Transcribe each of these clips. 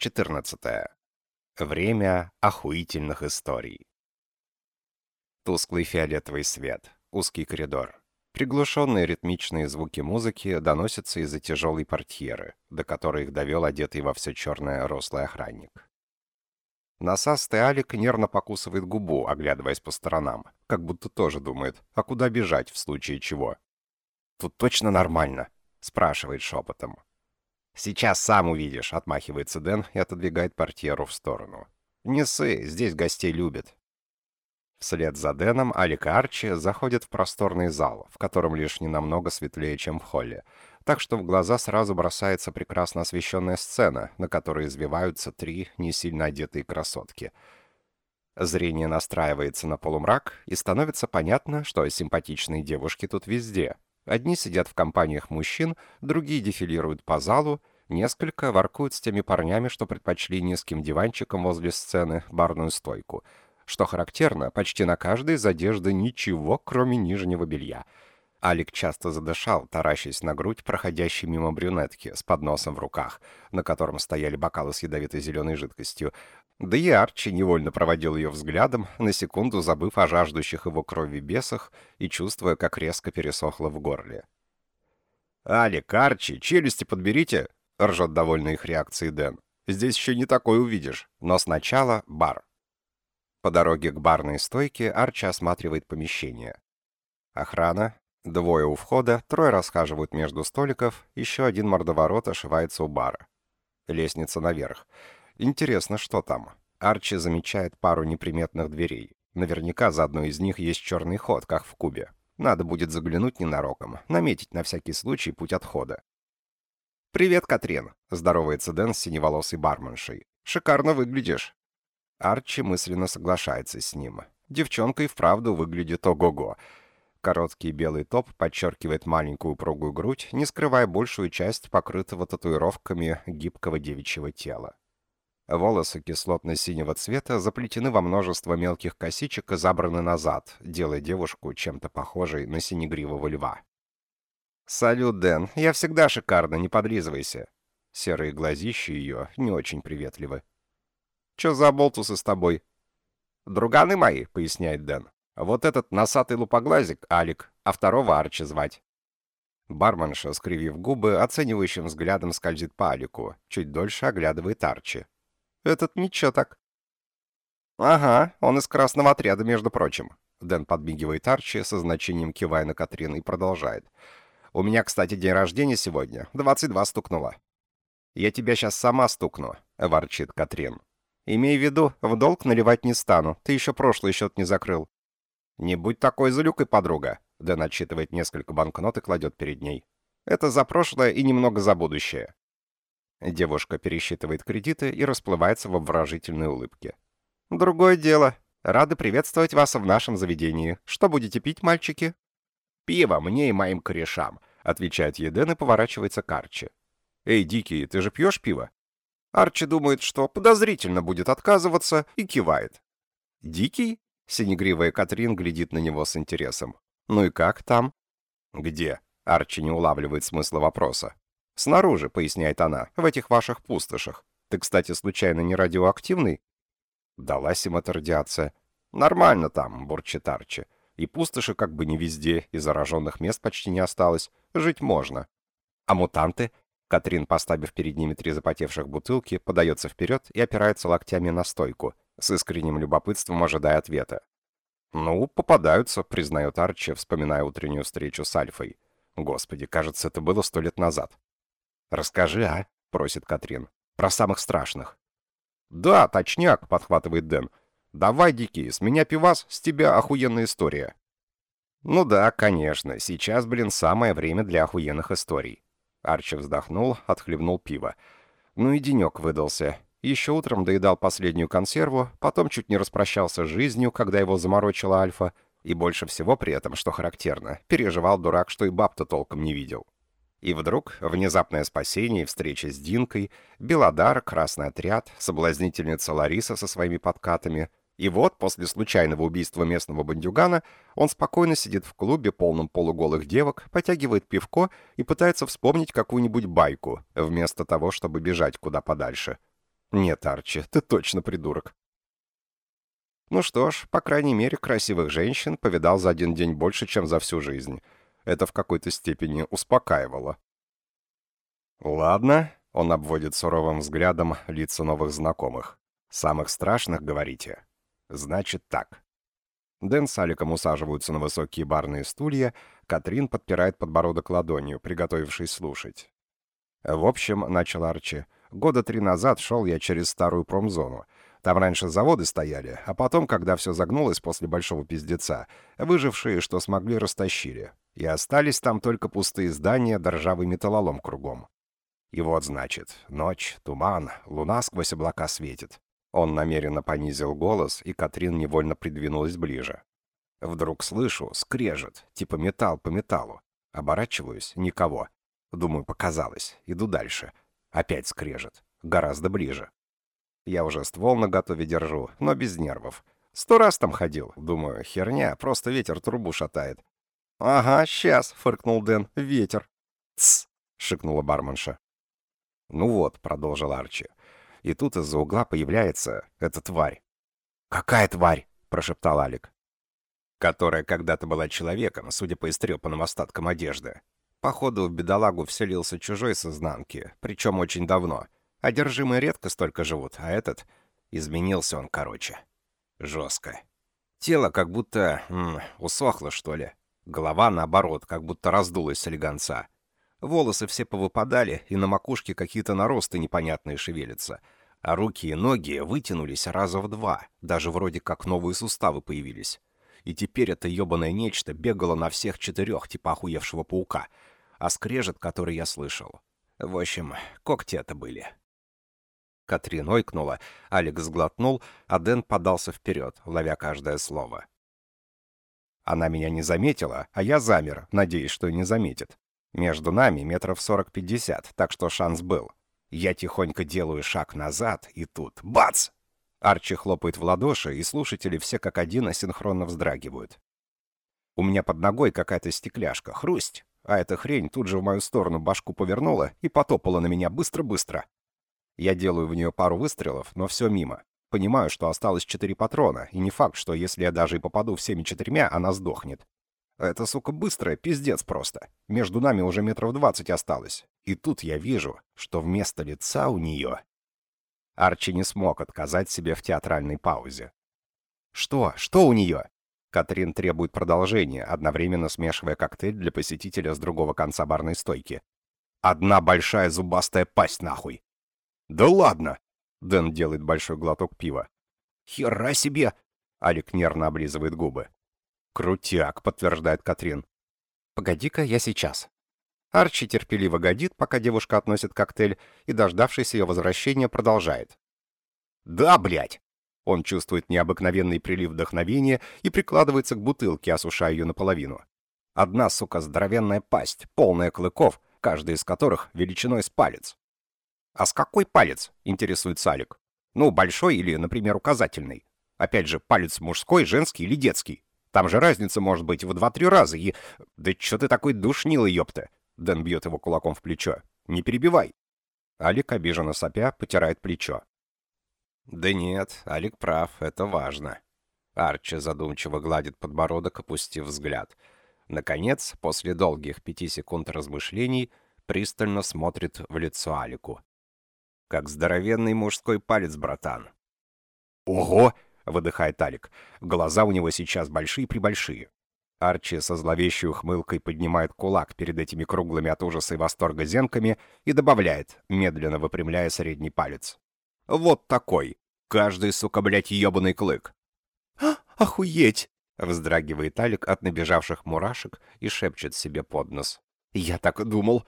14. Время охуительных историй. Тусклый фиолетовый свет, узкий коридор. Приглушенные ритмичные звуки музыки доносятся из-за тяжелой портьеры, до которой их довел одетый во все черное рослый охранник. Насастый Алик нервно покусывает губу, оглядываясь по сторонам, как будто тоже думает, а куда бежать в случае чего. «Тут точно нормально?» — спрашивает шепотом. «Сейчас сам увидишь», — отмахивается Дэн и отодвигает портьеру в сторону. «Не ссы, здесь гостей любят». Вслед за Дэном Алик и Арчи заходят в просторный зал, в котором лишь ненамного светлее, чем в холле, так что в глаза сразу бросается прекрасно освещенная сцена, на которой извиваются три не сильно одетые красотки. Зрение настраивается на полумрак, и становится понятно, что симпатичные девушки тут везде — Одни сидят в компаниях мужчин, другие дефилируют по залу, несколько воркуют с теми парнями, что предпочли низким диванчиком возле сцены барную стойку. Что характерно, почти на каждой из одежды ничего, кроме нижнего белья. Алик часто задышал, таращясь на грудь проходящей мимо брюнетки с подносом в руках, на котором стояли бокалы с ядовитой зеленой жидкостью, да и Арчи невольно проводил ее взглядом, на секунду забыв о жаждущих его крови бесах и чувствуя, как резко пересохло в горле. «Алик, Арчи, челюсти подберите!» — ржет довольно их реакцией Дэн. «Здесь еще не такое увидишь. Но сначала бар». По дороге к барной стойке Арчи осматривает помещение. Охрана, двое у входа, трое расхаживают между столиков, еще один мордоворот ошивается у бара. Лестница наверх. Интересно, что там? Арчи замечает пару неприметных дверей. Наверняка за одной из них есть черный ход, как в кубе. Надо будет заглянуть ненароком, наметить на всякий случай путь отхода. «Привет, Катрин!» — здоровается Дэн с синеволосой барменшей. «Шикарно выглядишь!» Арчи мысленно соглашается с ним. Девчонка и вправду выглядит ого-го. Короткий белый топ подчеркивает маленькую упругую грудь, не скрывая большую часть покрытого татуировками гибкого девичьего тела. Волосы кислотно-синего цвета заплетены во множество мелких косичек и забраны назад, делая девушку чем-то похожей на синегривого льва. «Салют, Дэн. Я всегда шикарно, не подлизывайся». Серые глазища ее не очень приветливы. «Чё за болтусы с тобой?» «Друганы мои», — поясняет Дэн. «Вот этот носатый лупоглазик — Алик, а второго Арчи звать». Барменша, скривив губы, оценивающим взглядом скользит по Алику, чуть дольше оглядывает Арчи. Этот ничего так. Ага, он из красного отряда, между прочим. Дэн подмигивает Арчи, со значением кивая на Катрин, и продолжает. «У меня, кстати, день рождения сегодня. 22 стукнуло». «Я тебя сейчас сама стукну», — ворчит Катрин. «Имей в виду, в долг наливать не стану. Ты еще прошлый счет не закрыл». «Не будь такой залюкой, подруга», — Дэн отчитывает несколько банкнот и кладет перед ней. «Это за прошлое и немного за будущее. Девушка пересчитывает кредиты и расплывается в обворожительной улыбке. «Другое дело. Рады приветствовать вас в нашем заведении. Что будете пить, мальчики?» «Пиво мне и моим корешам», — отвечает Еден и поворачивается к Арчи. «Эй, Дикий, ты же пьешь пиво?» Арчи думает, что подозрительно будет отказываться, и кивает. «Дикий?» — синегривая Катрин глядит на него с интересом. «Ну и как там?» «Где?» — Арчи не улавливает смысла вопроса. «Снаружи», — поясняет она, — «в этих ваших пустошах. Ты, кстати, случайно не радиоактивный?» Далась им эта радиация. «Нормально там», — бурчит Арчи. «И пустоши как бы не везде, и зараженных мест почти не осталось. Жить можно». «А мутанты?» Катрин, поставив перед ними три запотевших бутылки, подается вперед и опирается локтями на стойку, с искренним любопытством ожидая ответа. «Ну, попадаются», — признает Арчи, вспоминая утреннюю встречу с Альфой. «Господи, кажется, это было сто лет назад». «Расскажи, а?» — просит Катрин. «Про самых страшных». «Да, точняк», — подхватывает Дэн. «Давай, Дикий, с меня пивас, с тебя охуенная история». «Ну да, конечно, сейчас, блин, самое время для охуенных историй». Арчи вздохнул, отхлебнул пиво. Ну и денек выдался. Еще утром доедал последнюю консерву, потом чуть не распрощался с жизнью, когда его заморочила Альфа, и больше всего при этом, что характерно, переживал дурак, что и баб-то толком не видел. И вдруг внезапное спасение и встреча с Динкой, Белодар, Красный отряд, соблазнительница Лариса со своими подкатами. И вот, после случайного убийства местного бандюгана, он спокойно сидит в клубе, полном полуголых девок, потягивает пивко и пытается вспомнить какую-нибудь байку, вместо того, чтобы бежать куда подальше. Нет, Арчи, ты точно придурок. Ну что ж, по крайней мере, красивых женщин повидал за один день больше, чем за всю жизнь. Это в какой-то степени успокаивало. Ладно, он обводит суровым взглядом лица новых знакомых. Самых страшных, говорите? Значит так. Дэн с Аликом усаживаются на высокие барные стулья, Катрин подпирает подбородок ладонью, приготовившись слушать. «В общем, — начал Арчи, — года три назад шел я через старую промзону. Там раньше заводы стояли, а потом, когда все загнулось после большого пиздеца, выжившие, что смогли, растащили. И остались там только пустые здания да ржавый металлолом кругом. И вот, значит, ночь, туман, луна сквозь облака светит. Он намеренно понизил голос, и Катрин невольно придвинулась ближе. Вдруг слышу, скрежет, типа металл по металлу. Оборачиваюсь, никого. Думаю, показалось. Иду дальше. Опять скрежет. Гораздо ближе. Я уже ствол на готове держу, но без нервов. Сто раз там ходил. Думаю, херня, просто ветер трубу шатает. «Ага, сейчас», — фыркнул Дэн, — «ветер». «Тсс», — шикнула барменша. «Ну вот», — продолжил Арчи, и тут из-за угла появляется эта тварь. «Какая тварь?» — прошептал Алик. «Которая когда-то была человеком, судя по истрепанным остаткам одежды. Походу, в бедолагу вселился чужой с изнанки, причем очень давно. Одержимые редко столько живут, а этот... Изменился он, короче. Жестко. Тело как будто... М, усохло, что ли. Голова, наоборот, как будто раздулась с легонца. Волосы все повыпадали, и на макушке какие-то наросты непонятные шевелятся. А руки и ноги вытянулись раза в два, даже вроде как новые суставы появились. И теперь это ебаное нечто бегало на всех четырех, типа охуевшего паука. А скрежет, который я слышал. В общем, когти это были. Катрин ойкнула, Алекс сглотнул, а Дэн подался вперед, ловя каждое слово. Она меня не заметила, а я замер, надеясь, что не заметит. Между нами метров сорок-пятьдесят, так что шанс был. Я тихонько делаю шаг назад, и тут — бац! Арчи хлопает в ладоши, и слушатели все как один асинхронно вздрагивают. У меня под ногой какая-то стекляшка, хрусть, а эта хрень тут же в мою сторону башку повернула и потопала на меня быстро-быстро. Я делаю в нее пару выстрелов, но все мимо. Понимаю, что осталось четыре патрона, и не факт, что если я даже и попаду всеми четырьмя, она сдохнет. Эта сука быстрая, пиздец просто. Между нами уже метров двадцать осталось. И тут я вижу, что вместо лица у нее... Арчи не смог отказать себе в театральной паузе. «Что? Что у нее?» Катрин требует продолжения, одновременно смешивая коктейль для посетителя с другого конца барной стойки. «Одна большая зубастая пасть, нахуй!» «Да ладно!» Дэн делает большой глоток пива. «Хера себе!» Алик нервно облизывает губы. «Крутяк», — подтверждает Катрин. «Погоди-ка, я сейчас». Арчи терпеливо годит, пока девушка относит коктейль, и, дождавшись ее возвращения, продолжает. «Да, блядь!» Он чувствует необыкновенный прилив вдохновения и прикладывается к бутылке, осушая ее наполовину. Одна, сука, здоровенная пасть, полная клыков, каждый из которых величиной с палец. «А с какой палец?» — интересуется Алик. «Ну, большой или, например, указательный. Опять же, палец мужской, женский или детский. Там же разница может быть в два-три раза, и... Да чё ты такой душнилый, ёпта?» Дэн бьет его кулаком в плечо. «Не перебивай!» Алик, обиженно сопя, потирает плечо. «Да нет, Алик прав, это важно». Арчи задумчиво гладит подбородок, опустив взгляд. Наконец, после долгих пяти секунд размышлений, пристально смотрит в лицо Алику. «Как здоровенный мужской палец, братан». «Ого!» Выдыхает Алик. Глаза у него сейчас большие-пребольшие. Арчи со зловещей ухмылкой поднимает кулак перед этими круглыми от ужаса и восторга зенками и добавляет, медленно выпрямляя средний палец. «Вот такой! Каждый, сука, блядь, ебаный клык!» «А, охуеть!» — вздрагивает Алик от набежавших мурашек и шепчет себе под нос. «Я так думал,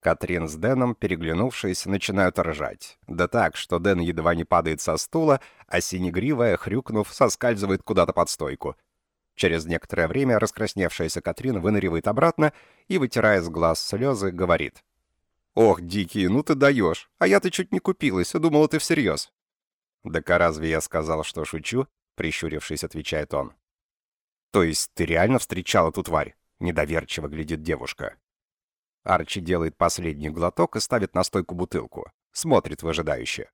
Катрин с Дэном, переглянувшись, начинают ржать. Да так, что Дэн едва не падает со стула, а синегривая, хрюкнув, соскальзывает куда-то под стойку. Через некоторое время раскрасневшаяся Катрин выныривает обратно и, вытирая с глаз слезы, говорит. «Ох, Дикий, ну ты даешь! А я-то чуть не купилась, думала ты всерьез». «Да-ка разве я сказал, что шучу?» — прищурившись, отвечает он. «То есть ты реально встречала ту тварь?» — недоверчиво глядит девушка. Арчи делает последний глоток и ставит на стойку бутылку. Смотрит выжидающе.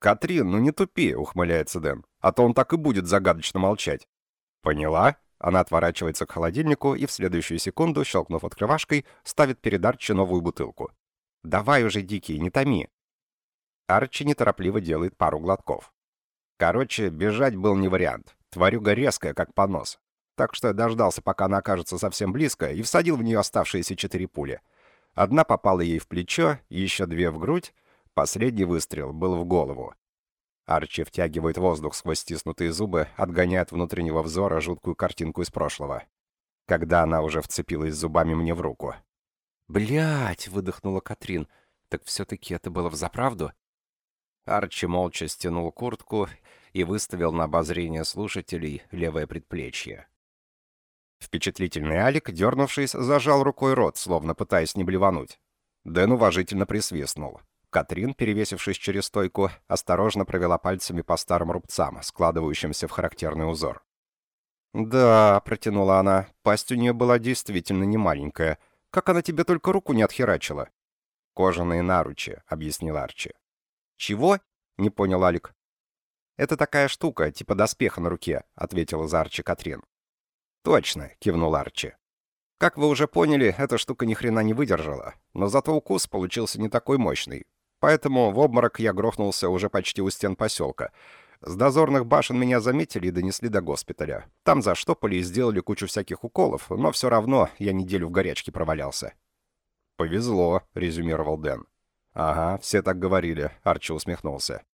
«Катрин, ну не тупи», — ухмыляется Дэн. «А то он так и будет загадочно молчать». «Поняла?» Она отворачивается к холодильнику и в следующую секунду, щелкнув открывашкой, ставит перед Арчи новую бутылку. «Давай уже, Дикий, не томи». Арчи неторопливо делает пару глотков. Короче, бежать был не вариант. Тварюга резкая, как понос. Так что я дождался, пока она окажется совсем близко, и всадил в нее оставшиеся четыре пули. Одна попала ей в плечо, еще две в грудь. Последний выстрел был в голову. Арчи втягивает воздух сквозь стиснутые зубы, отгоняет внутреннего взора жуткую картинку из прошлого. Когда она уже вцепилась зубами мне в руку. Блять, выдохнула Катрин. «Так все-таки это было взаправду?» Арчи молча стянул куртку и выставил на обозрение слушателей левое предплечье. Впечатлительный Алик, дернувшись, зажал рукой рот, словно пытаясь не блевануть. Дэн уважительно присвистнул. Катрин, перевесившись через стойку, осторожно провела пальцами по старым рубцам, складывающимся в характерный узор. «Да», — протянула она, — «пасть у нее была действительно не маленькая. Как она тебе только руку не отхерачила?» «Кожаные наручи», — объяснил Арчи. «Чего?» — не понял Алик. «Это такая штука, типа доспеха на руке», — ответила за Арчи Катрин. «Точно», — кивнул Арчи. Как вы уже поняли, эта штука ни хрена не выдержала, но зато укус получился не такой мощный, Поэтому в обморок я грохнулся уже почти у стен поселка. С дозорных башен меня заметили и донесли до госпиталя. Там заштопали и сделали кучу всяких уколов, но все равно я неделю в горячке провалялся. «Повезло», — резюмировал Дэн. «Ага, все так говорили», — Арчи усмехнулся.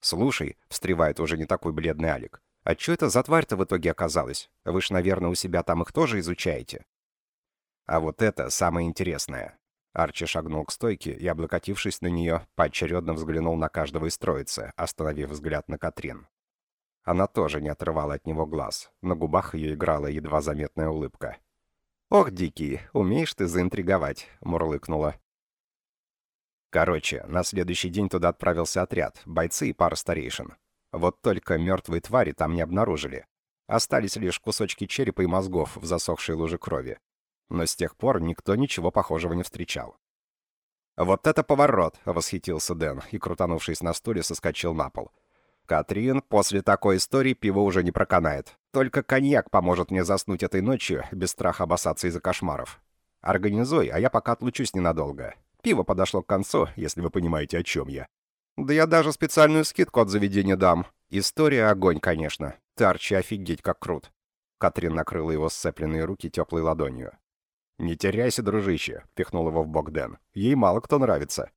«Слушай», — встревает уже не такой бледный Алик, «а что это за тварь-то в итоге оказалась? Вы ж, наверное, у себя там их тоже изучаете?» А вот это самое интересное. Арчи шагнул к стойке и, облокотившись на нее, поочередно взглянул на каждого из троицы, остановив взгляд на Катрин. Она тоже не отрывала от него глаз. На губах ее играла едва заметная улыбка. «Ох, Дикий, умеешь ты заинтриговать», — мурлыкнула. Короче, на следующий день туда отправился отряд, бойцы и пара старейшин. Вот только мертвые твари там не обнаружили. Остались лишь кусочки черепа и мозгов в засохшей луже крови но с тех пор никто ничего похожего не встречал. «Вот это поворот!» — восхитился Дэн и, крутанувшись на стуле, соскочил на пол. «Катрин, после такой истории пиво уже не проканает. Только коньяк поможет мне заснуть этой ночью, без страха обоссаться из-за кошмаров. Организуй, а я пока отлучусь ненадолго. Пиво подошло к концу, если вы понимаете, о чем я. Да я даже специальную скидку от заведения дам. История огонь, конечно. Тарчи офигеть как крут». Катрин накрыла его сцепленные руки теплой ладонью. «Не теряйся, дружище», — пихнул его в бок Дэн. «Ей мало кто нравится».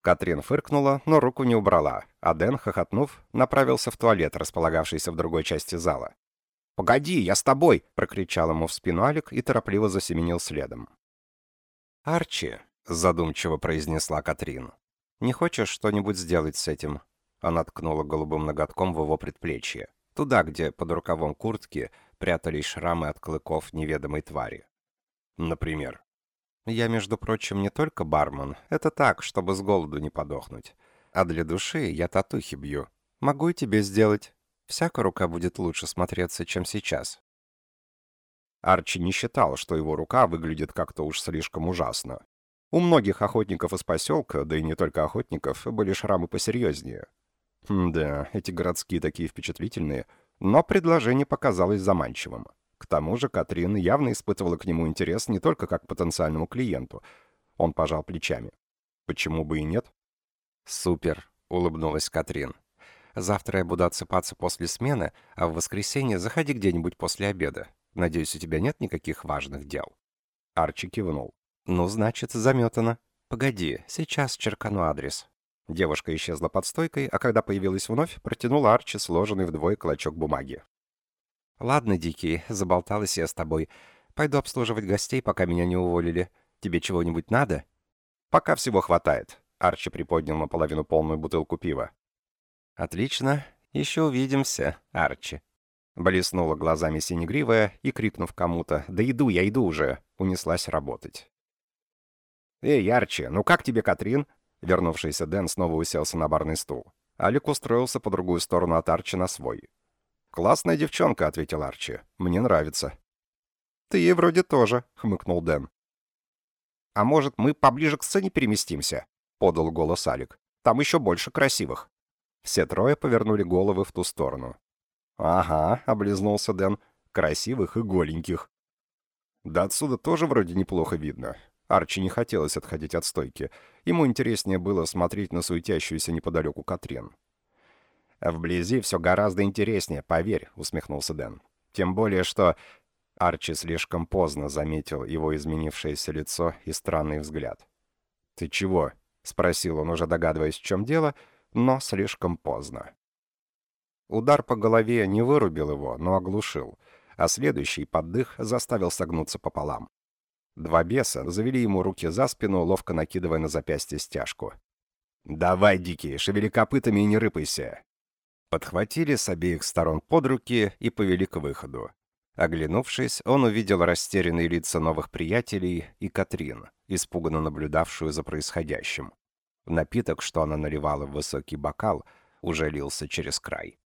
Катрин фыркнула, но руку не убрала, а Дэн, хохотнув, направился в туалет, располагавшийся в другой части зала. «Погоди, я с тобой!» — прокричал ему в спину Алик и торопливо засеменил следом. «Арчи», — задумчиво произнесла Катрин, — «не хочешь что-нибудь сделать с этим?» Она ткнула голубым ноготком в его предплечье, туда, где под рукавом куртки прятались шрамы от клыков неведомой твари. Например. Я, между прочим, не только бармен. Это так, чтобы с голоду не подохнуть. А для души я татухи бью. Могу и тебе сделать. Всякая рука будет лучше смотреться, чем сейчас. Арчи не считал, что его рука выглядит как-то уж слишком ужасно. У многих охотников из поселка, да и не только охотников, были шрамы посерьезнее. Хм, да, эти городские такие впечатлительные, но предложение показалось заманчивым. К тому же Катрин явно испытывала к нему интерес не только как к потенциальному клиенту. Он пожал плечами. Почему бы и нет? «Супер», — улыбнулась Катрин. «Завтра я буду отсыпаться после смены, а в воскресенье заходи где-нибудь после обеда. Надеюсь, у тебя нет никаких важных дел». Арчи кивнул. «Ну, значит, заметано. Погоди, сейчас черкану адрес». Девушка исчезла под стойкой, а когда появилась вновь, протянула Арчи сложенный вдвое клочок бумаги. «Ладно, Дикий, заболталась я с тобой. Пойду обслуживать гостей, пока меня не уволили. Тебе чего-нибудь надо?» «Пока всего хватает», — Арчи приподнял наполовину полную бутылку пива. «Отлично. Еще увидимся, Арчи». Блеснула глазами синегривая и, крикнув кому-то «Да иду, я иду уже!» унеслась работать. «Эй, Арчи, ну как тебе Катрин?» Вернувшийся Дэн снова уселся на барный стул. Алик устроился по другую сторону от Арчи на свой. «Классная девчонка», — ответил Арчи. «Мне нравится». «Ты ей вроде тоже», — хмыкнул Дэн. «А может, мы поближе к сцене переместимся?» — подал голос Алик. «Там еще больше красивых». Все трое повернули головы в ту сторону. «Ага», — облизнулся Дэн, — «красивых и голеньких». «Да отсюда тоже вроде неплохо видно». Арчи не хотелось отходить от стойки. Ему интереснее было смотреть на суетящуюся неподалеку Катрин. «Вблизи все гораздо интереснее, поверь», — усмехнулся Дэн. «Тем более, что...» Арчи слишком поздно заметил его изменившееся лицо и странный взгляд. «Ты чего?» — спросил он, уже догадываясь, в чем дело, но слишком поздно. Удар по голове не вырубил его, но оглушил, а следующий поддых заставил согнуться пополам. Два беса завели ему руки за спину, ловко накидывая на запястье стяжку. «Давай, Дикий, шевели копытами и не рыпайся!» Подхватили с обеих сторон под руки и повели к выходу. Оглянувшись, он увидел растерянные лица новых приятелей и Катрин, испуганно наблюдавшую за происходящим. Напиток, что она наливала в высокий бокал, уже лился через край.